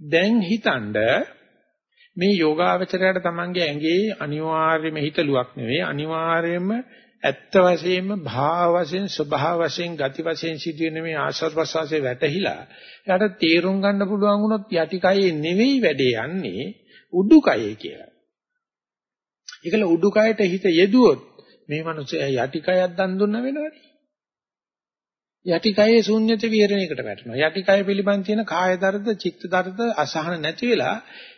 දැන් හිතනද මේ යෝගාවචරයට තමන්ගේ ඇඟේ අනිවාර්යයෙන්ම හිතලුවක් නෙවෙයි අනිවාර්යයෙන්ම ඇත්ත වශයෙන්ම භාව වශයෙන් ස්වභාව වශයෙන් ගති වශයෙන් සිදුවෙන මේ ආශ්‍රව ප්‍රසවාසයේ වැටහිලා එයාට තේරුම් ගන්න පුළුවන් වුණොත් යටිකයේ නෙවෙයි වැඩේ යන්නේ උඩුකයේ කියලා. ඒකල උඩුකයට හිත යෙදුවොත් මේ මිනිස්සයා යටිකයක් දන් දුන්න වෙනවනේ. යටිකයේ ශූන්‍යත විහරණයකට වැටෙනවා. යටිකය පිළිබඳ තියෙන කාය දර්ද, චිත්ත දර්ද අසහන නැති වෙලා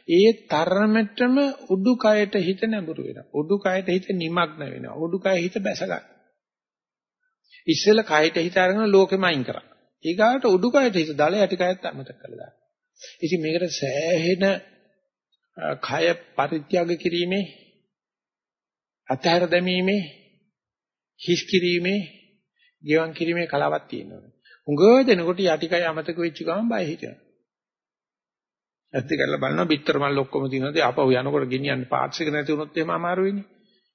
ඒ තරමටම උඩුකයට හිත නැඹුරු වෙනවා. උඩුකයට හිත নিমগ্ন වෙනවා. උඩුකය හිත බැස ගන්න. ඉස්සෙල්ල කයට හිත අරගෙන ලෝකෙම අයින් කරා. ඊගාට උඩුකයට හිත දාලා යටිකයත් අමතක කළා දාන්න. ඉතින් මේකට සෑහෙන කය පරිත්‍යාග කිරීමේ අතහැර දැමීමේ හිස් කිරීමේ ගෙවන් කිරීමේ කලාවක් තියෙනවා. උඟ දෙනකොට යටිකය අමතක වෙච්ච ගමන් බය හිතෙනවා. ඇත්ත කරලා බලනවා බිත්තර මල් ඔක්කොම තියෙනවාද අපව යනකොට ගෙනියන්න පාර්ට්ස් එක නැති වුණොත් එහෙම අමාරු වෙන්නේ.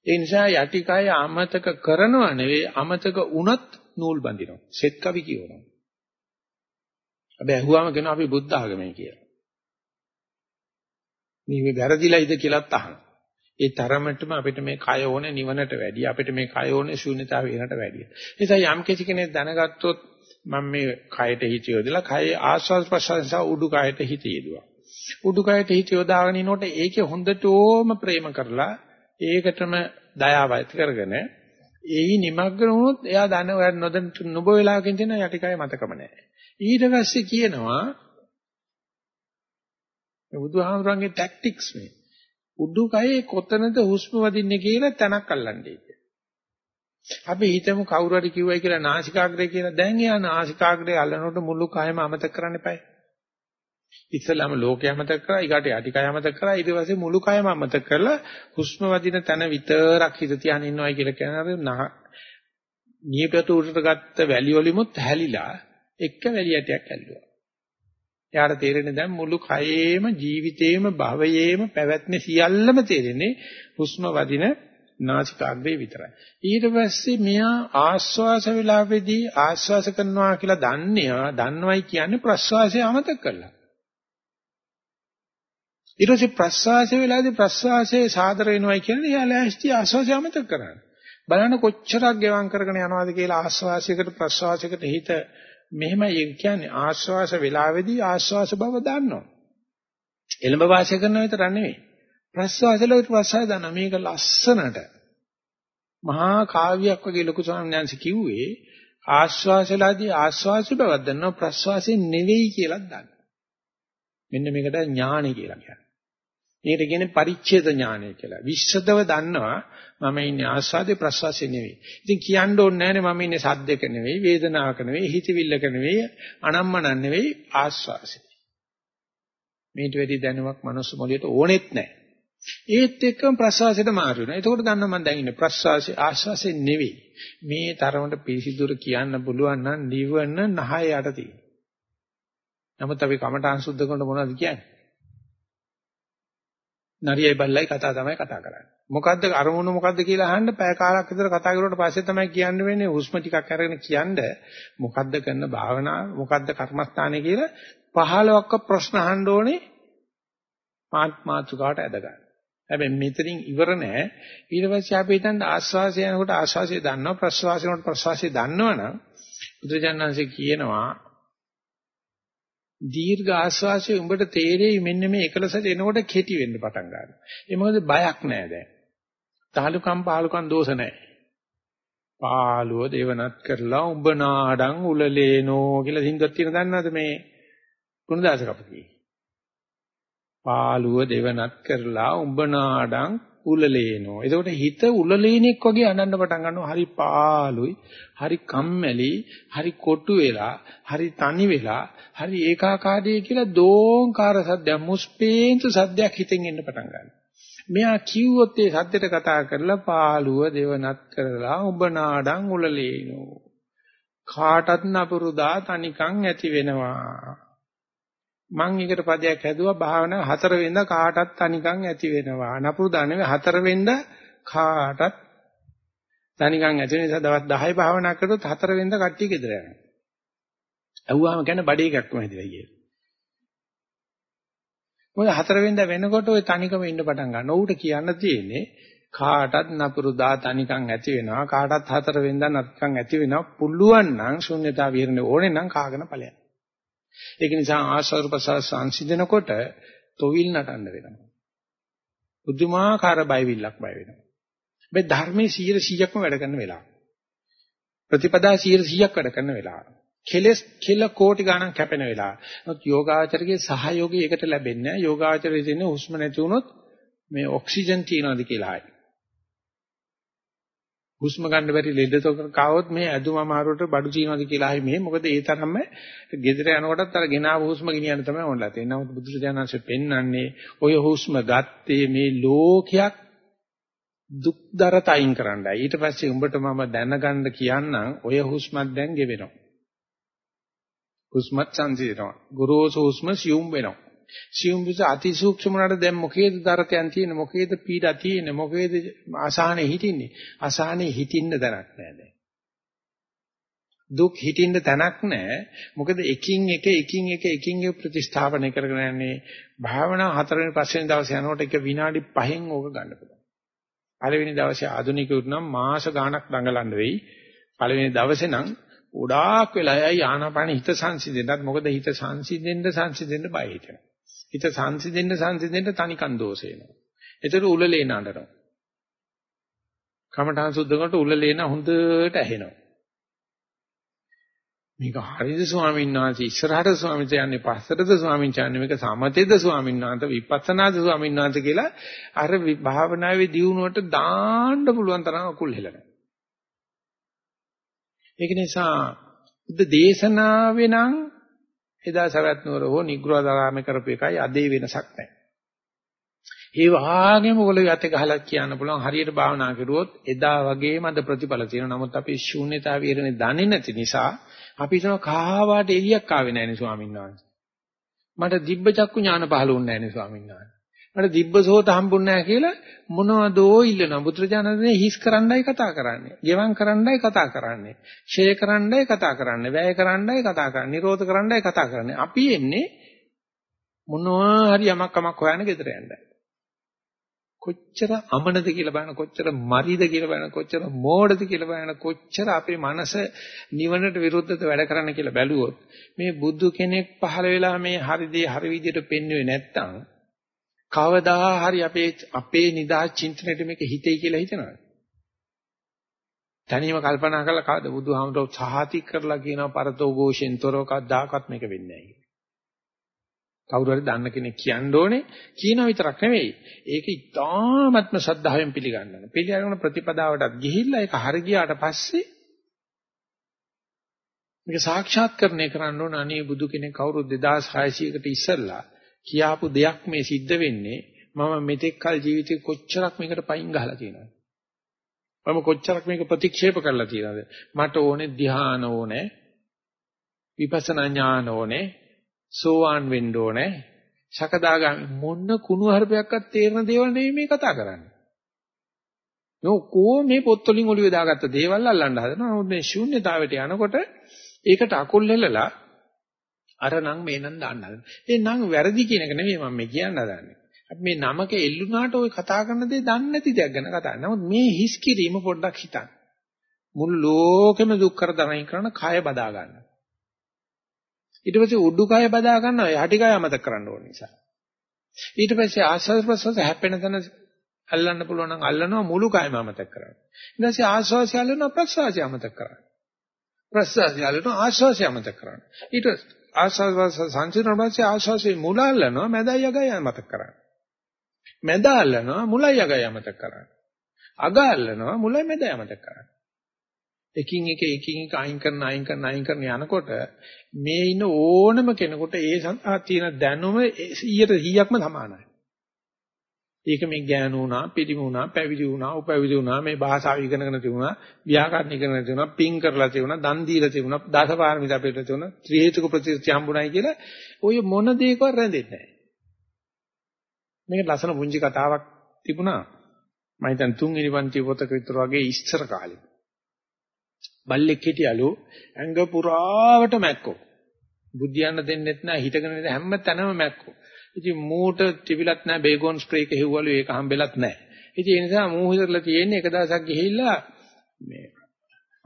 ඒ නිසා යටිකය අමතක කරනව නෙවෙයි අමතක වුණත් නූල් බඳිනවා. සෙත් කවි කියනවා. හැබැයි අහුවාම කියන අපි බුද්ධ ආගමයි කියලා. මේ වැරදිලායිද කියලාත් අහනවා. ඒ තරමටම අපිට මේ කය ඕනේ නිවනට වැඩිය අපිට මේ කය ඕනේ ශූන්‍යතාව වෙනට වැඩිය. ඒ නිසා යම් කිසි කෙනෙක් දැනගත්තොත් මම මේ කයට හිත යොදලා කයේ ආස්වාද ප්‍රසංස උඩු කයට හිත යොදුවා. උඩු කයට හිත යොදාගෙන ඉනකොට ඒකේ හොඳටම ප්‍රේම කරලා ඒකටම දයාව ඇති කරගෙන ඒයි නිමග්න වුණොත් එයා දන නොදැන නොබ වෙලාවකින් තියෙන යටිකය මතකම නැහැ. ඊට පස්සේ කියනවා බුදුහාමුදුරන්ගේ ටැක්ටික්ස් මේ උඩුකයේ කොතනද හුස්ම වදින්නේ කියලා තැනක් අල්ලන්නේ. අපි හිතමු කවුරු හරි කිව්වයි කියලා නාසිකාග්‍රය කියලා. දැන් එයා නාසිකාග්‍රය අල්ලනකොට මුළු කයම අමතක කරන්න එපායි. ඉස්සෙල්ලාම ලෝකය අමතක කරා, ඊගාට යටිකය අමතක කරා, ඊට පස්සේ මුළු කයම අමතක කරලා හුස්ම වදින තැන විතරක් හිත තියාගෙන ඉන්නවයි කියලා කියනවා. නියපත උඩට ගත්ත වැලි වලිමුත් හැලිලා එක වැලි ඇටයක් ඇල්ලුවා. එයාට තේරෙන්නේ දැන් මුළු කයේම ජීවිතේම භවයේම පැවැත්ම සියල්ලම තේරෙන්නේ හුස්ම වදින නාසිකාග්‍රේ විතරයි. ඊට පස්සේ මෙයා ආශ්වාස වේලාවේදී ආශ්වාස කරනවා කියලා දන්නේ දන්නවයි කියන්නේ ප්‍රශ්වාසය අමතක කරලා. ඊට පස්සේ ප්‍රශ්වාස වේලාවේදී ප්‍රශ්වාසයේ සාදර වෙනවයි කියන්නේ එයා ලෑස්ති ආශ්වාසය අමතක කරන්නේ. බලන්න කොච්චරක් ගෙවම් කරගෙන යනවද කියලා ආශ්වාසයකට ප්‍රශ්වාසයකට හිත මෙහෙමයි ඒ කියන්නේ ආශ්වාස වේලාවේදී ආශ්වාස බව දන්නවා. එළඹ වාසය කරන විතර නෙවෙයි. ප්‍රශ්වාසවල ප්‍රශ්වාස දන්නවා. මේක ලස්සනට මහා කාව්‍යයක් වගේ ලොකු ස්වාමීන් වහන්සේ කිව්වේ ආශ්වාසලාදී ආශ්වාස බවක් දන්නවා ප්‍රශ්වාසයෙන් නෙවෙයි කියලා දන්නවා. මෙන්න මේකට ඥාණය කියලා කියන්නේ. මේකට කියන්නේ පරිච්ඡේද ඥානය කියලා. විශ්සදව දන්නවා මම ඉන්නේ ආස්වාදේ ප්‍රසවාසයේ නෙවෙයි. ඉතින් කියන්න ඕනේ නැහැනේ මම ඉන්නේ සද්දක නෙවෙයි, වේදනාවක නෙවෙයි, හිතවිල්ලක නෙවෙයි, අනම්මනක් නෙවෙයි ආස්වාසේ. මේට වැඩි දැනුමක් මනුස්ස මොළයට ඕනෙත් නැහැ. ඒත් එක්කම ප්‍රසවාසයට මාරු වෙනවා. එතකොට දන්නවා මම දැන් ඉන්නේ ප්‍රසවාසයේ ආස්වාසේ නෙවෙයි. මේ තරමට පිසිදුර කියන්න පුළුවන් නම් නිවන නහය යට තියෙනවා. නමුත් අපි කමඨාන් සුද්ධ කරනකොට මොනවද කියන්නේ? නරියයි බල්ලයි කතා තමයි කතා කරන්නේ. මොකද්ද අරමුණ මොකද්ද කියලා අහන්න පැය කාලක් විතර කතා කරුවට පස්සේ තමයි කියන්න වෙන්නේ හුස්ම ටිකක් අරගෙන කියන්න මොකද්ද කරන භාවනාව මොකද්ද කර්මස්ථානය කියලා 15ක ප්‍රශ්න අහන්න ඕනේ මාත්මාතුකාට ඇද ගන්න. හැබැයි මෙතනින් ඉවර නෑ ඊට පස්සේ අපි හිතන්න ආස්වාසය යනකොට ආස්වාසය දන්නවා ප්‍රස්වාසය යනකොට ප්‍රස්වාසය දන්නවනම් බුදුජානනාංශේ කියනවා දීර්ඝ ආශ්වාසයේ උඹට තේරෙයි මෙන්න මේ එකලසට එනකොට කෙටි වෙන්න පටන් ගන්නවා. ඒ මොකද බයක් නැහැ දැන්. තාලුකම් පාලුකම් දෝෂ නැහැ. පාළුව දේවනත් කරලා උඹ නාඩන් උලලේනෝ කියලා සිංගක් තියෙන දන්නවද මේ ගුණදාස කපකී. පාළුව දේවනත් කරලා උඹ නාඩන් උලලේනෝ. එතකොට හිත උලලේනෙක් වගේ අනන්න පටන් ගන්නවා. හරි පාළුයි, හරි කම්මැලි, හරි කොටු වෙලා, හරි තනි වෙලා, හරි ඒකාකාරී කියලා දෝංකාර සද්දයක්, මුස්පේන්තු සද්දයක් හිතෙන් එන්න පටන් ගන්නවා. මෙයා කිව්වොත් ඒ සද්දෙට කතා කරලා පාළුව දෙවනත් කරලා උඹ නාඩන් උලලේනෝ. කාටත් නපුරුදා තනිකන් ඇති වෙනවා. මම එකට පදයක් හැදුවා භාවනා හතර වෙනද කාටත් තනිකන් ඇති වෙනවා. නපුරු දාන්නේ හතර වෙනද කාටත් තනිකන් ඇති වෙන නිසා දවස් 10 භාවනා කරොත් හතර වෙනද කට්ටිය ගෙදර යනවා. ඇහුවාම කියන්නේ බඩේ එකක්ම හැදිලා කියලා. ඔය හතරවෙන්ද වෙනකොට ඔය තනිකම ඉන්න පටන් ගන්න. ඌට කියන්න තියෙන්නේ කාටත් නපුරු දා තනිකම් ඇති වෙනවා. කාටත් හතරවෙන්ද නත්කම් ඇති වෙනවා. පුළුවන් නම් ශුන්‍යතාව විහරණය ඕනේ නම් කාගෙන ඵලයක්. ඒක නිසා ආශ්‍රව ප්‍රසාර සංසිඳනකොට තොවිල් නටන්න වෙනවා. බුදුමාකාර බයවිල්ලක් බය වෙනවා. මේ ධර්මයේ 100%ක්ම වැඩ කරන වෙලාව. ප්‍රතිපදා 100%ක් වැඩ කරන වෙලාව. කෙලස් කෙල කෝටි ගණන් කැපෙන වෙලාව. නමුත් යෝගාචරයේ සහයෝගය ඒකට ලැබෙන්නේ නැහැ. යෝගාචරයේ තියෙන හුස්ම නැති වුණොත් මේ ඔක්සිජන් තියනවාද කියලා ආයි. හුස්ම ගන්න බැරි ලෙඩතොක කාවොත් මේ ඇදුම අමාරුවට බඩු තියනවාද කියලා ආයි මේ මොකද ඒ තරම්ම ගෙදර යනකොටත් අර ගෙනාව හුස්ම ගෙනියන්න තමයි ඕනලා තියෙන්නේ. නමුත් බුදුරජාණන්සේ පෙන්වන්නේ ඔය හුස්ම ගත්තේ මේ ලෝකයක් දුක්දරත අයින් කරන්නයි. ඊට පස්සේ උඹට මම දැනගන්න කියන්නම් ඔය හුස්මත් දැන් ගෙවෙනවා. හුස්මත් සංසිඳනවා. ගුරුසු හුස්ම සියුම් වෙනවා. සියුම් විස අතිසූක්ෂම වලට දැන් මොකේද දරතයන් තියෙන්නේ? මොකේද පීඩා තියෙන්නේ? මොකේද අසහනේ හිටින්නේ? අසහනේ හිටින්න දැනක් නැහැ දැන්. දුක් හිටින්න තැනක් නැහැ මොකද එකින් එක එකින් එක එකින් එක ප්‍රතිස්ථාපනය කරගෙන යන්නේ භාවනා හතරවෙනි පස්වෙනි දවසේ යනකොට එක විනාඩි 5න් ඕක ගන්න පුළුවන්. පළවෙනි දවසේ ආධුනිකයුත් නම් මාස ගාණක් දඟලන්න වෙයි. පළවෙනි දවසේ නම් ගොඩාක් වෙලාවයි ආනාපාන හිත සංසිඳෙන්නත්. මොකද හිත සංසිඳෙන්න සංසිඳෙන්න බය හිතෙනවා. හිත සංසිඳෙන්න සංසිඳෙන්න තනිකන් දෝෂ එනවා. ඒතර උලලේ නඩනවා. කමඨාන් සුද්ධ කරනකොට උලලේ න හොඳට ඇහෙනවා. මේක හරිද ස්වාමීන් වහන්සේ ඉස්සරහට ස්වාමීන් වහන්සේ පස්සටද ස්වාමීන් වහන්සේ මේක සමතේද ස්වාමීන් වහන්සේ විපස්සනාද ස්වාමීන් වහන්සේ කියලා අර භාවනාවේ දියුණුවට දාන්න පුළුවන් තරම් අකුල් හෙලනවා. ඒක නිසා බුද්ධ දේශනාවේ නම් එදා සවැත් නුවර හෝ නිග්‍රහදාරාමේ කරපු එකයි අදේ වෙනසක් නැහැ. ඒ වගේම ඔයගොල්ලෝ යතේ ගහලා කියන්න පුළුවන් හරියට භාවනා කරුවොත් එදා වගේම අද ප්‍රතිඵල තියෙනවා. නමුත් අපි ශූන්‍යතාව විරණේ දන්නේ නැති නිසා අපි හිතනවා කාවාට එළියක් ආවේ නැහැ නේ ස්වාමීන් වහන්සේ. මට දිබ්බ චක්කු ඥාන පහළ වුණේ නැහැ නේ ස්වාමීන් වහන්සේ. මට දිබ්බසෝත හම්බුන්නේ නැහැ කියලා මොනවදෝ ඉල්ලනවා. බුදුරජාණන්සේ හිස් කරන්නයි කතා කරන්නේ. ගෙවම් කරන්නයි කතා කරන්නේ. ෂේ කරන්නයි කතා කරන්නේ. වැය කරන්නයි කතා කරන්නේ. නිරෝධ කරන්නයි කතා කරන්නේ. අපි එන්නේ මොනවා හරි යමක් කමක් හොයන්න ගෙදර යන්නයි. කොච්චර අමනද කියලා බලන කොච්චර මරිද කියලා බලන කොච්චර මෝඩද කියලා බලන කොච්චර අපේ මනස නිවනට විරුද්ධව වැඩ කරන්න කියලා බැලුවොත් මේ බුදු කෙනෙක් පහළ වෙලා මේ හරි දේ හරි විදිහට පෙන්වුවේ නැත්තම් කවදා හරි අපේ අපේ නිදා චින්තනෙට මේක හිතේ කියලා හිතනවා. තනියම කල්පනා කරලා කවද බුදුහාමුදුරුවෝ සහාති කරලා කියනවා පරතෝ ഘോഷෙන් තොරව කවදාකවත් මේක වෙන්නේ නැහැ කවුරු හරි දන්න කෙනෙක් කියන්න ඕනේ කියන විතරක් නෙවෙයි. ඒක ඉතාමත්ම ශ්‍රද්ධාවෙන් පිළිගන්නවා පිළිගන්න ප්‍රතිපදාවටත් ගිහිල්ලා ඒක හරි ගියාට පස්සේ මේක සාක්ෂාත්කරණය කරන්න ඕන අනේ බුදු කෙනෙක් කවුරු 2600කට ඉස්සෙල්ලා කියාපු දෙයක් මේ සිද්ධ වෙන්නේ මම මෙතෙක් කල ජීවිතේ කොච්චරක් මේකට පයින් ගහලා තියෙනවද? මම කොච්චරක් මේක ප්‍රතික්ෂේප කරලා තියෙනවද? මට ඕනේ ධ්‍යාන ඕනේ විපස්සනා ඥාන ඕනේ සෝවාන් වෙන්න ඕනේ සකදාගාමි මොන්න කුණු හරපයක්වත් තේරෙන දේවල් නෙවෙයි මේ කතා කරන්නේ. නෝ මේ පොත්වලින් ඔළුවේ දාගත්ත දේවල් අල්ලන්න හදනවා. නමුත් මේ ශූන්‍යතාවයට යනකොට ඒකට අකුල් හෙලලා අර නම් මේ නම් දාන්න හදන. ඒ නම් වැරදි කියන එක නෙමෙයි මම මේ කියන්න හදන්නේ. අපි මේ නමක එල්ලුනාට ওই කතා කරන දේ දන්නේ නැති දෙයක් ගැන කතා කරනවා. නමුත් මේ හිස් කිරීම පොඩ්ඩක් හිතන්න. මුළු ලෝකෙම දුක් කරදරයින් කරන කය බදා ගන්න. ඊට පස්සේ උඩුකය බදා ගන්නවා යටිකය අමතක කරන්න ඕන නිසා. ඊට පස්සේ ආස්වාද ප්‍රසවාස හැපෙන තැන අල්ලන්න පුළුවන් නම් අල්ලනවා මුළු කයම අමතක කරන්න. ඊට පස්සේ ආස්වාසය අල්ලනවා ප්‍රසවාසය අමතක කරන්න. ප්‍රසවාසය අල්ලනවා ආස්වාසය අමතක කරන්න. ඊට ආස්වාස් සංසිඳන පස්සේ ආස්වාසේ මුල අල්ලනවා මැදයි අගයි මතක කරගන්න. මැද අල්ලනවා මුලයි අගයි මතක කරගන්න. අග අල්ලනවා මුලයි මැදයි මතක කරගන්න. එකින් එක එකින් එක අයින් කරන අයින් කරන අයින් කරන යනකොට මේ ඉන්න ඕනම කෙනෙකුට ඒ සඳහා තියෙන දැනුම 100%ක්ම සමානයි. ඒක මේ ඥාන වුණා, පිළිම වුණා, පැවිදි වුණා, උපැවිදි වුණා, මේ භාෂාව ඉගෙනගෙන තිබුණා, ව්‍යාකරණ ඉගෙනගෙන තිබුණා, පින් කරලා තිබුණා, දන් දීලා තිබුණා, දසපාරමිතා පිළිපෙළ තිබුණා, ත්‍රි හේතුක ප්‍රතිචි හම්බුණයි කියලා ඔය මොන දෙයකවත් රැඳෙන්නේ නැහැ. මේක ලස්සන පුංචි කතාවක් තිබුණා. මම හිතන් තුන්වෙනි පන්ති පොතක විතර වගේ ඉස්සර කාලේ. බල්ලෙක් හිටියලු ඇඟ පුරාවට මැක්කෝ. බුද්ධියන්න දෙන්නෙත් නැහැ හිටගෙන ඉඳ හැම තැනම මැක්කෝ. ඉතින් මූට තිබිලත් නැහැ බේගොන් ස්ප්‍රේ එක හෙව්වලු ඒක හම්බෙලත් නැහැ. ඉතින් ඒ නිසා මූ හිතරලා තියෙන්නේ එක දවසක් ගිහිල්ලා මේ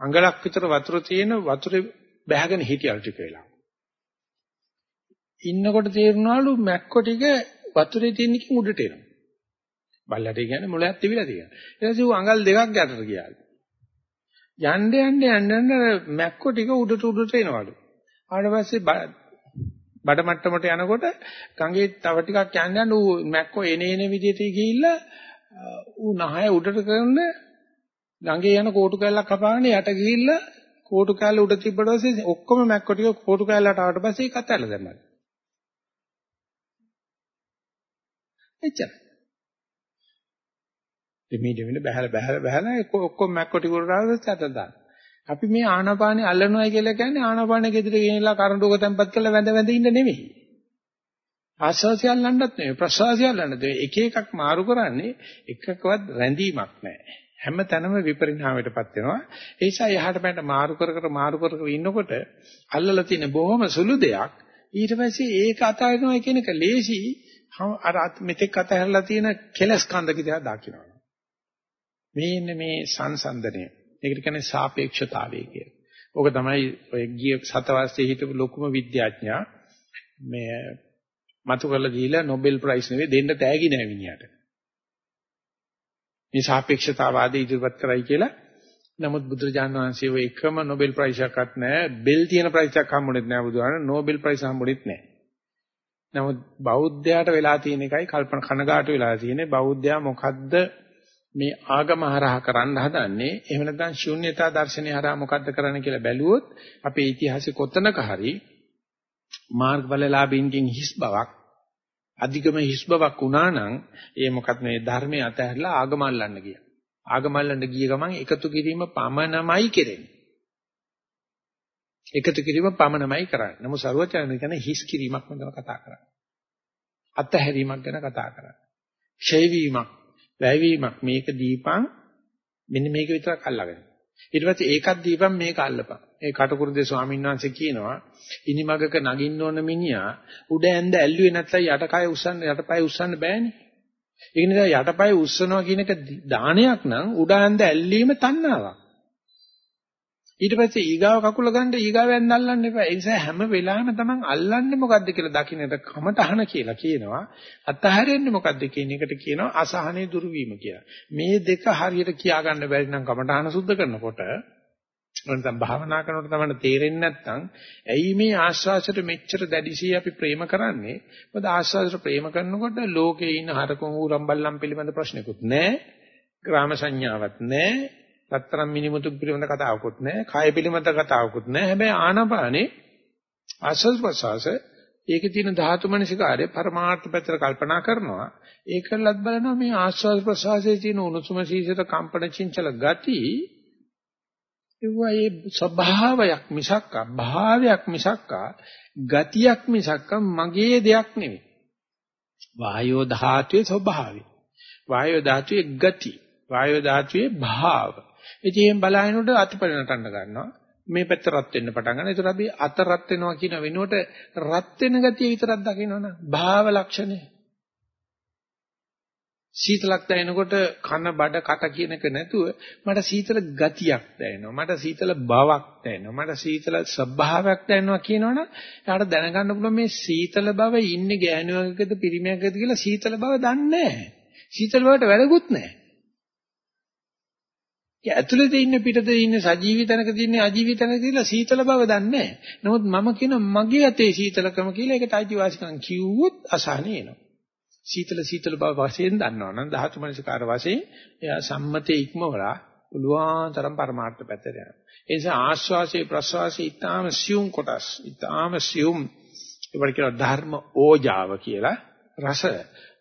අඟලක් විතර වතුර තියෙන වතුරේ බැහැගෙන හිටියල් ටික වෙලා. ඉන්නකොට තේරුණාලු මැක්කො ටික වතුරේ තියෙන එකකින් උඩට එනවා. බල්ලට කියන්නේ මොලයක් තිබිලා තියෙනවා. ඊට පස්සේ ඌ අඟල් දෙකක් යටට ගියාලු. යන්න යන්න යන්න යන්න මැක්කො ටික උඩට උඩට එනවලු. ඊට පස්සේ බඩ මට්ටමට යනකොට ගඟේ තව ටිකක් යන්න යන්න ඌ මැක්කො එන එන විදිහට ගිහිල්ලා ඌ නහය උඩට කරන ගඟේ යන කෝටු කැල්ලක් කපාගෙන යට ගිහිල්ලා කෝටු කැල්ල උඩ තිබ්බට පස්සේ ඔක්කොම මැක්කො ටික කෝටු කැල්ලට ආවට පස්සේ ඒක අතහැරලා දැම්මා. එච්චරයි. දෙමී දෙමින බහැල බහැල බහැල ඔක්කොම මැක්කො ටික උඩට ආවද සැත දාන්න. අපි මේ ආනාපානෙ අල්ලනවා කියලා කියන්නේ ආනාපානෙ ගෙදර ගෙනලා කරඬුක තැම්පත් කරලා වැඳ වැඳ ඉන්න නෙමෙයි. ආස්වාසිය අල්ලන්නත් නෙමෙයි ප්‍රසවාසිය අල්ලන්නත් නෙමෙයි. එක එකක් මාරු කරන්නේ එකකවත් රැඳීමක් නැහැ. හැම තැනම විපරිණාමයටපත් වෙනවා. ඒ නිසා යහට පැනට මාරු කර කර මාරු කර කර ඉන්නකොට අල්ලලා තියෙන බොහොම සුළු දෙයක් ඊට පස්සේ ඒක අතාරිනවා කියන එක ලේසි අර මෙතෙක් අතහැරලා තියෙන කෙලස් කන්ද කියලා දකින්න. මේ මේ සංසන්දනය. ඒකට කියන්නේ සාපේක්ෂතාවය කියලා. ඕක තමයි ඔය ගිය සතවර්ෂයේ හිටපු ලොකුම විද්‍යාඥයා මේ මතු කරලා දීලා Nobel Prize නෙවෙයි දෙන්න තෑගි නෑ විනියට. මේ සාපේක්ෂතාවාදී ඉදිරිපත් කරයි කියලා නමුත් බුදුරජාණන් වහන්සේ ඔය එකම Nobel Prize එකක්වත් නැහැ බෙල් තියෙන ප්‍රයිස් එකක් හම්බුනේත් නැහැ බුදුහාම Nobel Prize හම්බුනේත් නැහැ. නමුත් බෞද්ධයාට වෙලා තියෙන එකයි කල්පන කනගාටු වෙලා තියෙන්නේ බෞද්ධයා මොකද්ද මේ ආගම හරහා කරන්න හදන්නේ එහෙම නැත්නම් ශූන්‍යතා දර්ශනය හරහා මොකද්ද කරන්න කියලා බැලුවොත් අපේ ඉතිහාසෙ කොතනක හරි මාර්ගඵලලාභින්ගෙන් හිස් බවක් අධිකම හිස් බවක් වුණා නම් ඒ මොකක්ද මේ ධර්මයේ අතහැරලා ආගම අල්ලන්න ගියා. ආගම අල්ලන්න ගිය ගමන් එකතු කිරීම පමණමයි කෙරෙන්නේ. එකතු කිරීම පමණමයි කරන්නේ. නමුත් ਸਰවචන කියන්නේ හිස් කිරීමක් ගැන කතා කරන්නේ. අතහැරීමක් ගැන කතා කරන්නේ. ක්ෂය වීමක් වැයවීමක් මේක දීපං මෙන්න මේක විතරක් අල්ලගෙන. ඊට පස්සේ ඒකත් දීපං මේක අල්ලපන්. ඒ කටුකුරුදේ ස්වාමීන් වහන්සේ කියනවා ඉනිමගක නගින්න ඕන මිනිහා උඩ ඇඳ ඇල්ලුවේ නැත්නම් යටකය උස්සන්න යටපය උස්සන්න බෑනේ. ඒ නිසා යටපය උස්සනවා කියන එක දානයක් නම් උඩ ඇඳ ඇල්ලීම තණ්හාවක්. ඊට පස්සේ ඊගාව කකුල ගන්න ඊගාවෙන් අල්ලන්න එපා. ඒ නිසා හැම වෙලාවෙම තමන් අල්ලන්නේ මොකද්ද කියලා දකින්නට කමටහන කියලා කියනවා. අතහැරෙන්නේ මොකද්ද කියන එකට කියනවා අසහනේ දුරු වීම කියලා. මේ දෙක හරියට කියා ගන්න බැරි නම් කමටහන සුද්ධ කරනකොට නැත්නම් භාවනා කරනකොට තමයි තේරෙන්නේ නැත්නම් ඇයි මේ ආස්වාසයට මෙච්චර දැඩිසී අපි ප්‍රේම කරන්නේ? මොකද ආස්වාසයට ප්‍රේම කරනකොට ලෝකේ ඉන්න හරකුන් ඌරම් බල්ලම් පිළිබඳ ප්‍රශ්නකුත් නැහැ. ග්‍රාම සංඥාවක් නැහැ. රත්තරන් මිනිමුතු පිළිබඳ කතාවකුත් නැහැ. කාය පිළිබඳ කතාවකුත් නැහැ. හැබැයි ආනාපානේ ආසස් ප්‍රසවාස ඒකේ තියෙන ධාතු මනසිකාරය පරමාර්ථ පැත්තට කල්පනා කරනවා. ඒකලත් බලනවා මේ ආස්වාද ප්‍රසවාසයේ තියෙන උණුසුම සීසත කම්පන චංචල ගති ඒවා ඒ ස්වභාවයක් මිසක් භාවයක් මිසක් ගතියක් මිසක් මගේ දෙයක් නෙවෙයි. වායෝ ධාතුවේ ස්වභාවය. වායෝ ධාතුවේ ගති. වායෝ ධාතුවේ භාව. ඉතින් එහෙන් බලහිනකොට අතපරිණටන්න ගන්නවා. මේ පැත්ත රත් වෙන්න පටන් ගන්නවා. ඒතර අපි අත රත් වෙනවා කියන වෙනුවට රත් වෙන ගතිය විතරක් දකිනවනේ. භාව ලක්ෂණය. සීතලක් දැනෙනකොට කන බඩ කට කියන එක නැතුව මට සීතල ගතියක් දැනෙනවා මට සීතල බවක් දැනෙනවා මට සීතල ස්වභාවයක් දැනෙනවා කියනවනම් එයාට දැනගන්න පුළුවන් මේ සීතල බව ඉන්නේ ගෑනුවකද පිරිමියකද කියලා සීතල බව දන්නේ නැහැ සීතල බවට වැඩකුත් නැහැ ඒ ඇතුළත ඉන්න පිටත ඉන්න සජීවී තැනක තියෙන අජීවී තැනක කියලා සීතල බව දන්නේ නැහැ. නමුත් මම කියන මගේ අතේ සීතලකම කියලා ඒකට අයිතිවාසිකම් කිව්වොත් අසහනෙ එනවා. සීතල සීතල බව වශයෙන් දන්නවනම් ධාතු මනසකාර වශයෙන් එයා සම්මතයේ ඉක්මවලා පුළුවන් තරම් පරමාර්ථ පැත්තට යනවා. ඒ නිසා ආශ්වාසයේ ප්‍රශ්වාසයේ ඊටාම සියුම් කොටස් ඊටාම සියුම් ඒවට කියනවා ධර්ම ඕජාව කියලා රස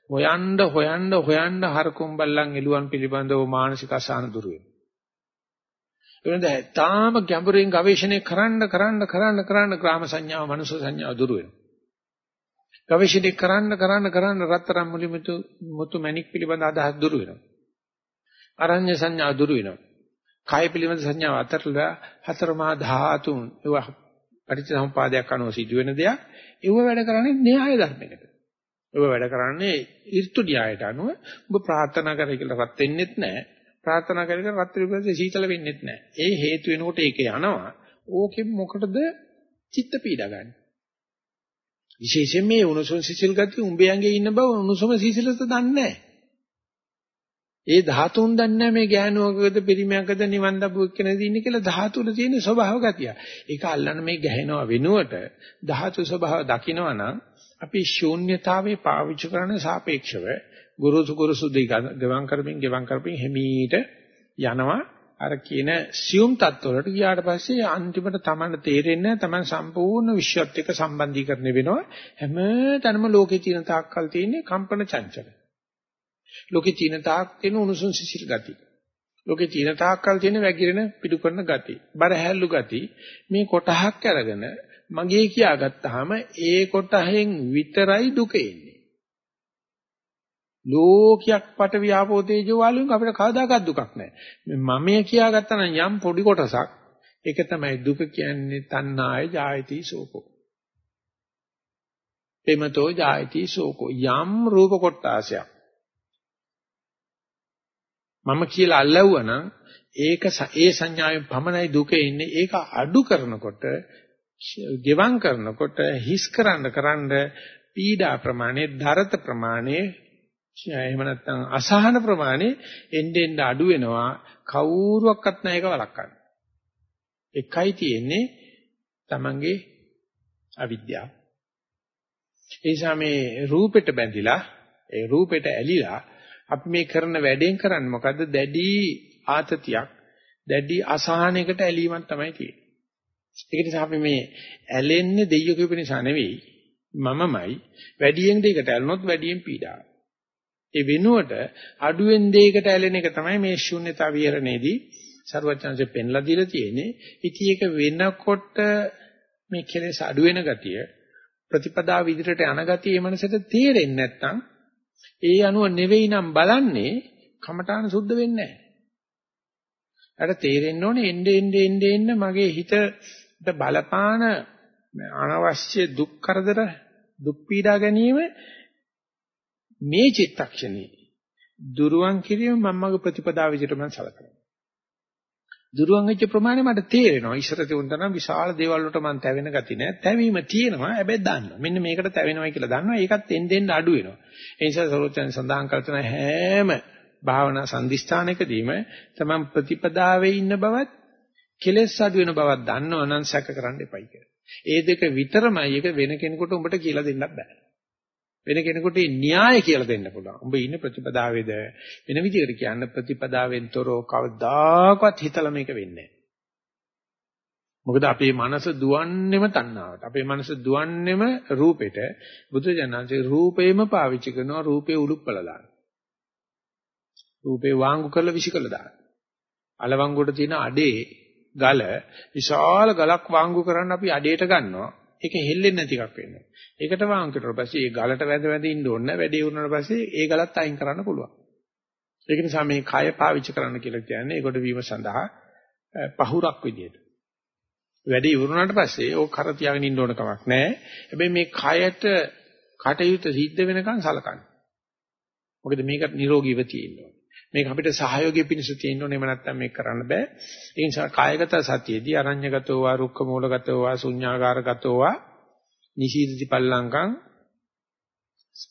හොයන්න හොයන්න හොයන්න හරකුම්බල්ලන් එළුවන් පිළිබඳව මානසික අසහන දුර වෙනවා. වෙනද තාම ගැඹුරින් ගවේෂණය කරන්න කරන්න කරන්න කරන්න ග්‍රාම සංඥාව මනුෂ්‍ය සංඥාව දුර වෙනවා. ගවේෂණය කරන්න කරන්න කරන්න රත්තරන් මුලිමුතු මුතු මණික් පිළිබඳ අදහස් දුර වෙනවා. අරඤ්‍ය සංඥා දුර වෙනවා. කාය පිළිබඳ සංඥාව අතරලා හතර මහා ධාතුන් ඒවා පටිච්චසමුපාදයක් අනුව සිදුවෙන දෙයක්. ඒව වැඩ කරන්නේ න්‍යාය ධර්මයකට. ඔබ වැඩ කරන්නේ ඍතු න්‍යායට අනුව ඔබ ප්‍රාර්ථනා කරයි කියලා රත් වෙන්නෙත් නැහැ. ප්‍රාර්ථනා කරගෙන රත් විපස්සේ සීතල වෙන්නෙත් නැහැ. ඒ හේතු වෙනකොට ඒක යනවා. ඕකෙන් මොකටද චිත්ත පීඩා ගන්න? විශේෂයෙන් මේ උණුසුම් සිසිල් ගතිය උඹේ ඇඟේ ඉන්න බව උණුසුම සිසිලස දන්නේ නැහැ. ඒ ධාතුන් දන්නේ මේ ගෑනුවකද පිරිමියකද නිවන් දබුවක් කෙනෙක්ද ඉන්නේ කියලා ධාතුල තියෙන ස්වභාව ගතිය. ඒක අල්ලන්න මේ ගැහෙනවා වෙනුවට ධාතු ස්වභාව දකිනවා නම් අපි ශූන්‍යතාවේ පාවිච්චි කරන සාපේක්ෂව ගුරුසු ගුරුසු දෙක ගවන් කරමින් ගවන් කරමින් හිමීට යනවා. අර කියන සියුම් තත්ත්වවලට ගියාට පස්සේ අන්තිමට Taman තේරෙන්නේ Taman සම්පූර්ණ විශ්වත් එක්ක සම්බන්ධීකරණය වෙනවා. හැම තැනම ලෝකේ තියෙන තාක්කල් තියෙන්නේ කම්පන චංචල. ලෝකේ තියෙන තාක් තියෙන උණුසුම් සිසිල් ගති. ලෝකේ තියෙන තාක්කල් තියෙන වැగిරෙන පිටු කරන ගති. බර හැල්ලු ගති. මේ කොටහක් අරගෙන මගේ කියාගත්තාම ඒ කොටහෙන් විතරයි දුක එන්නේ ලෝකයක් පට වියාපෝ තේජෝ වාලුවෙන් අපිට කවදාකවත් දුකක් නැහැ. මේ මමයේ කියාගත්තා නම් යම් පොඩි කොටසක් ඒක තමයි දුක කියන්නේ තණ්හාය ජායති සෝකෝ. ප්‍රේමතෝ ජායති සෝකෝ යම් රූප කොටාසයක්. මම කියලා අල්ලවුවා ඒක ඒ සංඥාවෙන් පමණයි දුක ඉන්නේ. ඒක අඩු කරනකොට ගෙවම් කරනකොට හිස් කරන්න කරන්න පීඩා ප්‍රමාණය, දරත ප්‍රමාණය එහෙම නැත්නම් අසහන ප්‍රමාණය එන්න එන්න අඩු වෙනවා කවුරුවක්වත් නැහැ ඒක වළක්වන්න. එකයි තියෙන්නේ Tamange අවිද්‍යාව. ඒ නිසා මේ රූපෙට බැඳිලා ඒ රූපෙට ඇලිලා අපි මේ කරන වැඩෙන් කරන්නේ මොකද්ද දැඩි ආතතියක් දැඩි අසහනයකට ඇලීමක් තමයි තියෙන්නේ. ඒක නිසා අපි මේ ඇලෙන්නේ දෙයියෝ කියපු නිසා නෙවෙයි මමමයි වැඩියෙන් දෙයකට ඇලුනොත් වැඩියෙන් පීඩාවක්. ඒ වෙනුවට අඩුවෙන් දෙයකට ඇලෙන එක තමයි මේ ශුන්‍යතා විහරණයේදී ਸਰවඥාන්සේ පෙන්ලා දීලා තියෙන්නේ. ඉතින් ඒක වෙනකොට මේ කෙලෙස් අඩු වෙන ගතිය ප්‍රතිපදා විදිහට යන ගතිය මේ මනසට තේරෙන්නේ නැත්නම් ඒ අනුව නෙවෙයි නම් බලන්නේ කමඨාන සුද්ධ වෙන්නේ නැහැ. අර තේරෙන්න ඕනේ එnde ende ende ende මගේ හිතට බලපාන අනවශ්‍ය දුක් කරදර දුක් පීඩා ගැනීම මේ චිත්තක්ෂණේ දුරුවන් කිරීම මම්මගේ ප්‍රතිපදාව විදිහට මම සලකනවා. දුරුවන් වෙච්ච ප්‍රමාණය මට තේරෙනවා. ඉස්සර තියුණා නම් විශාල දේවල් වලට මම තැවෙන ගති නෑ. තැවීම තියෙනවා. හැබැයි දන්නවා. මෙන්න මේකට තැවෙනවා කියලා දන්නවා. ඒකත් එන්න එන්න අඩු වෙනවා. ඒ නිසා සරෝජන සඳහන් කරන හැම භාවනා සම්දිස්ථානකදීම තමන් ප්‍රතිපදාවේ ඉන්න බවත් කෙලෙස් අඩු වෙන බවක් දන්නව නම් සැක කරන්න එපයි කියලා. ඒ දෙක විතරමයි ඒක වෙන කෙනෙකුට උඹට කියලා දෙන්නත් බෑ. වෙන කෙනෙකුට න්‍යාය කියලා දෙන්න පුළුවන්. උඹ ඉන්න ප්‍රතිපදාවේද වෙන විදිහකට කියන්න ප්‍රතිපදාවෙන් තොරව කවදාකවත් හිතලා මේක වෙන්නේ මොකද අපේ මනස දුවන්නේම තණ්හාවට. අපේ මනස දුවන්නේම රූපෙට. බුදුජානන්සේ රූපේම පාවිච්චි කරනවා රූපේ උලුප්පල දාන. රූපේ වාංගු කරලා විසි කරලා දාන. අලවංගුවට තියෙන අඩේ ගල විශාල ගලක් වාංගු කරන්න අපි අඩේට ගන්නවා. ඒක හෙල්ලෙන්නේ නැති එකක් වෙනවා. ඒකට වාම් කරලා පස්සේ ඒ ගලට වැද වැද ඉන්න ඕනේ නැහැ. වැඩේ වුණාට පස්සේ ඒ ගලත් අයින් කරන්න පුළුවන්. ඒක නිසා මේ කය පාවිච්චි කරන්න කියලා කියන්නේ ඒකට වීම සඳහා පහුරක් විදියට. වැඩේ ඉවරුණාට පස්සේ ඕක කර තියාගෙන ඉන්න ඕන කමක් නැහැ. හැබැයි මේ කයට කටයුතු සිද්ධ වෙනකන් සලකන්න. මොකද මේකට නිරෝගීව තියෙනවා. මේක අපිට සහයෝගය පිණිස තියෙන්න ඕනේ නැත්නම් මේක කරන්න බෑ. ඒ නිසා කායගත සතියේදී අරඤ්‍යගතෝ වා රුක්ක මූලගතෝ වා ශුඤ්ඤාකාරගතෝ වා නිශීදති පල්ලංකං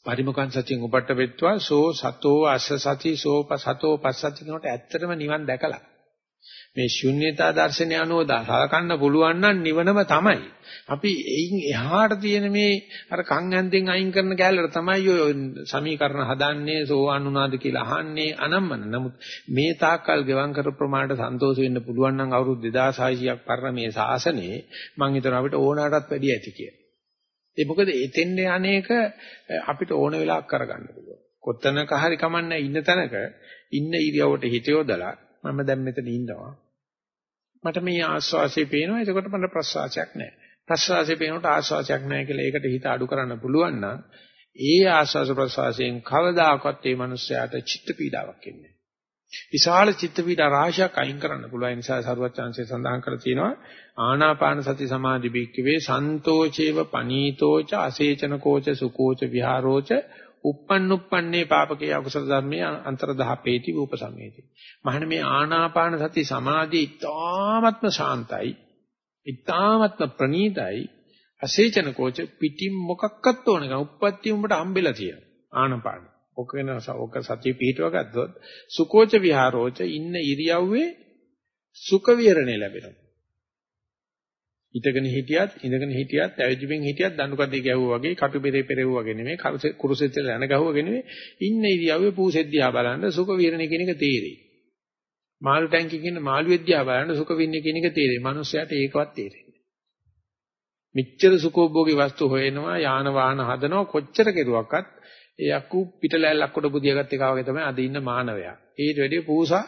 පරිමුඛං සතියෙන් උපට්ඨ වෙත්වා සෝ සතෝ අස්ස සති සෝ සතෝ පස්සති කියනකොට ඇත්තටම නිවන් දැකලා මේ ශුන්‍යතා දර්ශනය අනුව සලකන්න පුළුවන් නම් නිවනම තමයි. අපි එයින් එහාට තියෙන මේ අර කන් ඇන්දෙන් අයින් කරන කැලලට තමයි ඔය සමීකරණ හදන්නේ සෝවාන් වුණාද කියලා අහන්නේ අනම්මන. නමුත් මේ තාක්කල් ගෙවම් කර ප්‍රමාණයට සන්තෝෂ වෙන්න පුළුවන් නම් අවුරුදු 2600ක් පරණ මේ ශාසනයේ මම හිතනවා අපිට ඕනකටත් වැඩි ඇති කියලා. ඒ මොකද එතෙන්ද අනේක අපිට ඕන වෙලාවක් කරගන්න පුළුවන්. කොතනක හරි කමන්නේ ඉන්න තැනක ඉන්න ඉරියවට හිත යොදලා මම දැන් මෙතන ඉන්නවා. මට මේ ආස්වාසිය පේනවා එතකොට මට ප්‍රසවාසයක් නැහැ. ප්‍රසවාසය පේනකොට ආස්වාසයක් නැහැ කියලා ඒකට හිත අඩු කරන්න පුළුවන් නම් ඒ ආස්වාස ප්‍රසවාසයෙන් කවදාකවත් මේ මිනිස්යාට චිත්ත පීඩාවක් එන්නේ නැහැ. විශාල චිත්ත පීඩා රාශියක් අයින් කරන්න පුළුවන්. ඒ නිසා සරුවචාන්සේ සඳහන් කරලා තියෙනවා ආනාපාන සති සමාධි බික්කවේ සන්තෝචේව පනීතෝච අසේචන කෝච සුකෝච විහාරෝච uppannuppanne පාපකේ අකුසල ධර්මයේ අන්තර්දහපේති උපසමේති. මහණ මේ ආනාපාන සති සමාධිය ඊ타ත්ම ශාන්තයි. ඊ타ත්ම ප්‍රණීතයි. අසේචන කෝච පිටින් මොකක්වත් ඕනක උප්පත්ති උඹට හම්බෙලා තියෙන ආනාපාන. ඔක වෙන ඔක සතිය පිටව ගත්තොත් සුකෝච විහාරෝච ඉන්න ඉරියව්වේ සුඛ විහරණය ලැබෙනවා. හිටගෙන හිටියත් ඉඳගෙන හිටියත් ඇවිදින්මින් හිටියත් දඬුකඩේ ගැහුවා වගේ කටු පෙරේ පෙරෙව්වා වගේ නෙමෙයි කුරුසෙත් යන ගහුවා වගේ නෙමෙයි ඉන්න ඉරියව්වේ පූසෙද්දියා බලන්න සුඛ විහරණය කියන එක තේරෙයි. මාළු ටැංකියක ඉන්න මාළුවෙක් දිහා බලන්න සුඛ වින්නේ කියන එක තේරෙයි. මිනිස්සයාට ඒකවත් තේරෙන්නේ මෙච්චර සුඛෝභෝගී වස්තු හොයනවා යාන වාහන හදනවා කොච්චර කෙරුවක්වත් ඒ අකු පිටලැල්ලක් කොට බුදියාගත් එකා වගේ තමයි අද ඉන්න මානවයා. ඊට වැඩිය පූසා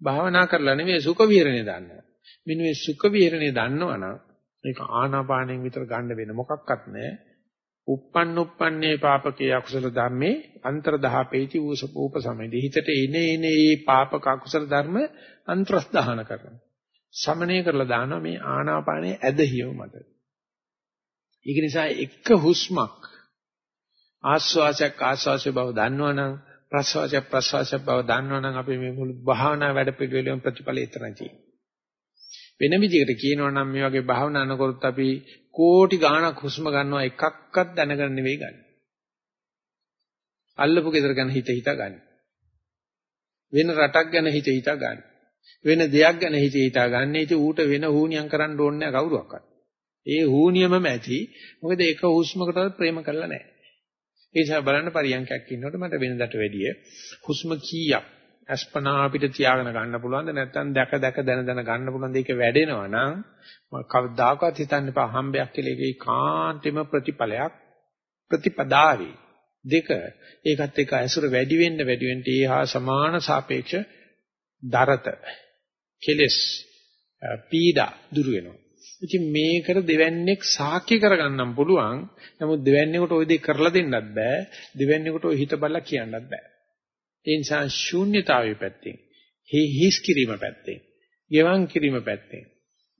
භාවනා කරලා නෙමෙයි සුඛ විහරණය දන්නවා. මෙන්න මේ සුඛ විහරණය දන්නවනම් ඒක ආනාපානෙන් විතර ගන්න වෙන මොකක්වත් නැහැ. uppන්න uppන්නේ පාපකේ අකුසල ධර්මේ අන්තර්දහපේති ඌසපෝප සමෙදි හිතට එනේ එනේ මේ පාපක අකුසල ධර්ම අන්තරස්දහන කරනවා. සමනය කරලා දානවා මේ ආනාපානයේ ඇදහියව මත. ඒක නිසා එක හුස්මක් ආස්වාසයක් ආස්වාසය බව දන්නවනම් ප්‍රසවාසයක් ප්‍රසවාසයක් බව දන්නවනම් අපි මේ මුළු භාවනා වැඩ පිළිවෙලෙම ප්‍රතිඵල එතරම් තියෙනවා. වෙන විදිහකට කියනවා නම් මේ වගේ භාවනා කරනකොට අපි කෝටි ගාණක් හුස්ම ගන්නවා එකක්වත් දැනගන්න නෙවෙයි ගන්න. අල්ලපු ගෙදර ගැන හිත හිතා ගන්න. වෙන රටක් ගැන හිත හිතා ගන්න. වෙන දෙයක් ගැන හිත හිතා ගන්න. ඉතින් ඌට වෙන හුනියම් කරන්න ඕනේ නැහැ කවුරුවක්වත්. ඒ හුනියමම ඇති. මොකද එක හුස්මකටවත් ප්‍රේම කරලා නැහැ. ඒ නිසා බලන්න පරියන්කයක් ඉන්නකොට මට වෙනදට වැඩිය හුස්ම කීයක් අස්පනා අපිට තියාගෙන ගන්න පුළුවන්ද නැත්නම් දැක දැක දන දන ගන්න පුළුවන්ද ඒක වැඩෙනවා නම් කවදාකවත් හිතන්න එපා හම්බයක් කියලා ඒකේ කාන්තිම ප්‍රතිඵලයක් ප්‍රතිපදාවේ දෙක ඒකත් එක්ක ඇසුර වැඩි වෙන්න වැඩි වෙන්න ඒහා සමාන සාපේක්ෂ දරත කෙලස් පීඩා දුර වෙනවා ඉතින් මේකට දෙවන්නේක් සාක්ෂි කරගන්නම් පුළුවන් නමුත් දෙවන්නේකට ওই දෙක කරලා දෙන්නත් බෑ දෙවන්නේකට ওই හිත බලලා කියන්නත් බෑ ඒ නිසා ශූන්‍යතාවයේ පැත්තෙන්, හිස් කිරීම පැත්තෙන්, ගෙවන් කිරීම පැත්තෙන්,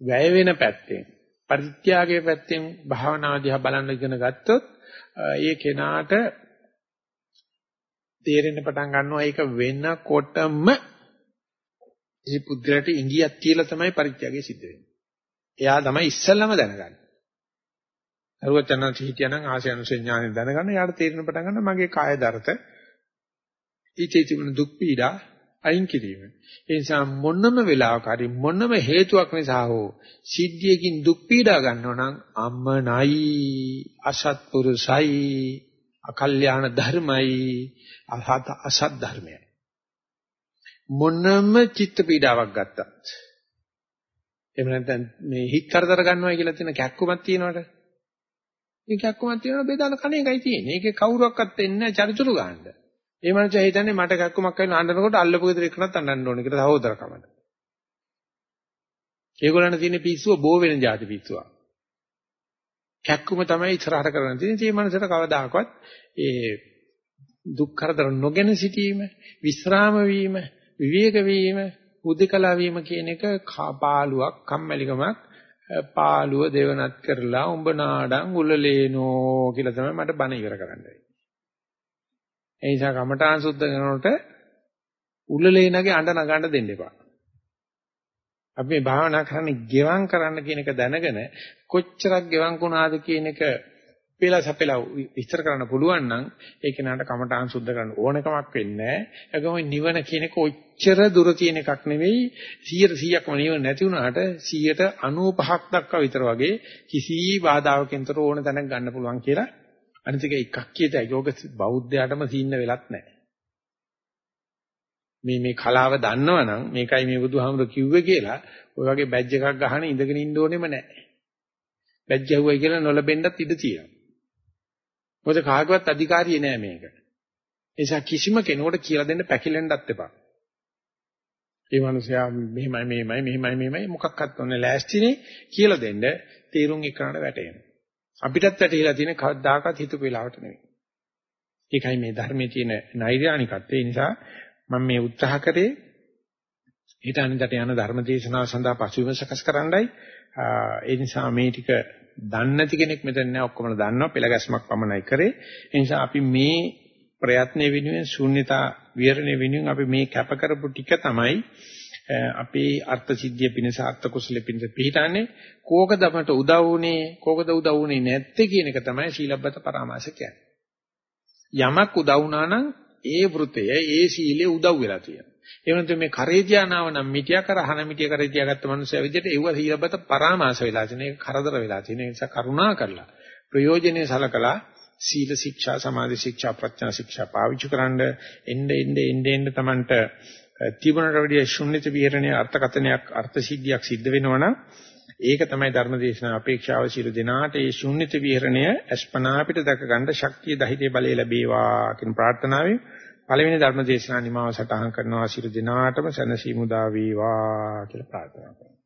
වැය වෙන පැත්තෙන්, පරිත්‍යාගයේ පැත්තෙන් භාවනා දිහා බලන්න ඉගෙන ගත්තොත් ඒ කෙනාට තේරෙන්න පටන් ගන්නවා ඒක වෙනකොටම ඉසි පුද්ගලට ඉංගියක් කියලා තමයි පරිත්‍යාගය සිද්ධ වෙන්නේ. එයා තමයි ඉස්සෙල්ලම දැනගන්නේ. අරුවචනන් හිටියනම් ආශය අනුසඥානෙ දැනගන්න යාට තේරෙන පටන් ගන්නවා මගේ කාය දරත ඊටේ තිබුණ දුක් පීඩා අයින් කිරීම. ඒ නිසා මොනම වෙලාවක හරි මොනම හේතුවක් නිසා හෝ සිද්ධියකින් දුක් පීඩා ගන්නව නම් අම්මනයි අසත්පුරුසයි අකල්යාණ ධර්මයි අහත අසත් ධර්මයයි. මොනම චිත්ත පීඩාවක් ගත්තත් එහෙම නැත්නම් මේ හිත කරදර ගන්නවා කියලා තියෙන කැක්කුමක් තියෙනවද? මේ කැක්කුමක් තියෙනවා බෙදාන කණේකයි තියෙන්නේ. ඒකේ කවුරක්වත් එන්නේ නැහැ චරිචුරු ගන්න. ඒ මනුස්සයා හිතන්නේ මට කැක්කමක් කරන අඬනකොට අල්ලපු ගෙදර එකනත් අඬන්න ඕනේ කියලා සහෝදරකමට. ඒගොල්ලන්ට තියෙන පිස්සුව බෝ වෙන જાති පිස්සුවක්. කැක්කුම තමයි ඉස්සරහට කරන්න තියෙන්නේ. මේ මනුස්සයට කවදාකවත් ඒ දුක් කරදර නොගෙන සිටීම, විස්්‍රාම වීම, විවේක වීම, උද්දකලා වීම කියන එක පාළුවක්, කම්මැලිකමක් පාළුව දෙවනත් කරලා උඹ නාඩම් උලලේනෝ කියලා තමයි මට බණ ඉවර කරන්න වෙන්නේ. ඒ නිසා කමඨාන් සුද්ධ කරනකොට උල්ලලේනගේ අඬ නගන්න දෙන්න එපා. අපි මේ භාවනා කරන්නේ ගෙවම් කරන්න කියන එක දැනගෙන කොච්චරක් ගෙවම් වුණාද කියන එක පෙළ සපෙලා විස්තර කරන්න පුළුවන් නම් ඒ කෙනාට කමඨාන් සුද්ධ කරන්න ඕනකමක් වෙන්නේ නැහැ. ඒකම නිවන කියන එක ඔච්චර දුර තියෙන එකක් නෙවෙයි 100%ක්ම නිවන නැති වුණාට 195ක් දක්වා විතර වගේ කිසි බාධාවකින් තොර ඕන තැනක් ගන්න පුළුවන් කියලා අනිත් එක එකක් කියතයි යෝග බෞද්ධයාටම සීන්න වෙලත් නැහැ. මේ මේ කලාව දන්නවනම් මේකයි මේ බුදුහාමුදුරු කිව්වේ කියලා ඔය වගේ බැජ් එකක් ගහන ඉඳගෙන ඉන්න ඕනෙම නැහැ. බැජ් ඇහුවයි කියලා නොලබෙන්නත් ඉඩ තියෙනවා. මොකද කාගවත් අධිකාරිය නෑ මේක. ඒ නිසා කිසිම කෙනෙකුට කියලා දෙන්න පැකිලෙන්නත් එපා. ඒ මනුස්සයා මෙහෙමයි මෙහෙමයි මෙහෙමයි මෙහෙමයි මොකක්වත් ඔන්නේ ලෑස්තිනේ කියලා දෙන්න තීරුම් එක්කනට වැටෙනවා. අපිටත් වැටහිලා තියෙන කවදාකවත් හිතපු වෙලාවට නෙවෙයි. ඒකයි මේ ධර්මයේ තියෙන නෛර්යානිකත්වය. ඒ නිසා මම මේ උත්සාහ කරේ ඊට අනිදට යන ධර්ම දේශනාව සඳහා පසුබිම සකස් කරන්නයි ඒ නිසා මේ ටික දන්නේ නැති කෙනෙක් මෙතන නෑ ඔක්කොම දන්නවා පෙළගැස්මක් පමණයි කරේ ඒ නිසා අපි මේ ප්‍රයත්න වෙනුවෙන් ශූන්‍යතා විහරණය වෙනුවෙන් අපි මේ කැප කරපු ටික තමයි අපේ අර්ථ සිද්ධිය පිණිස අර්ථ කුසල පිණිස පිළිටන්නේ කෝකද අපට උදව් වුනේ කෝකද උදව් වුනේ නැත්තේ කියන එක තමයි සීලබ්බත පරාමාස කියන්නේ. යමක් උදව් වුණා නම් ඒ වෘතය ඒ සීලේ උදව් වෙලා තියෙනවා. ඒ වෙනතු මේ කරේ ධානාව නම් මිටියා කර හන මිටිය කරේ තියාගත්ත මනුස්සයා විදිහට ඒව සීලබ්බත පරාමාස වෙලා තියෙන ඒක කරදර වෙලා තියෙන නිසා කරුණා කරලා ප්‍රයෝජනෙයි සලකලා සීල ශික්ෂා සමාධි ශික්ෂා ප්‍රඥා ශික්ෂා පාවිච්චි කරන්න එන්න එන්න එන්න එන්න Tamanට තිබුණට වැඩිය ශුන්්‍යත විහරණයේ අර්ථකතනයක් අර්ථ සිද්ධියක් සිද්ධ වෙනවනම් ඒක තමයි ධර්මදේශනා අපේක්ෂාව සියලු දෙනාට ඒ ශුන්්‍යත විහරණය අස්පනා අපිට දක ගන්න ශක්තිය ධෛර්ය බලය ලැබේවා කියන ප්‍රාර්ථනාවෙන් පළවෙනි ධර්මදේශනා නිමාව සටහන් කරනවා සියලු දෙනාටම සැනසීම උදා වේවා කියලා ප්‍රාර්ථනා කරනවා.